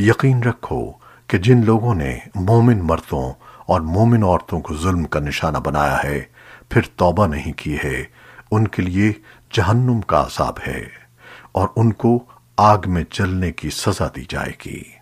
یقین رکھو کہ جن لوگوں نے مومن مردوں اور مومن عورتوں کو ظلم کا نشانہ بنایا ہے، پھر توبہ نہیں کی ہے۔ ان کے لیے جہنم کا عذاب ہے اور ان کو آگ میں جلنے کی سزا دی جائے گی۔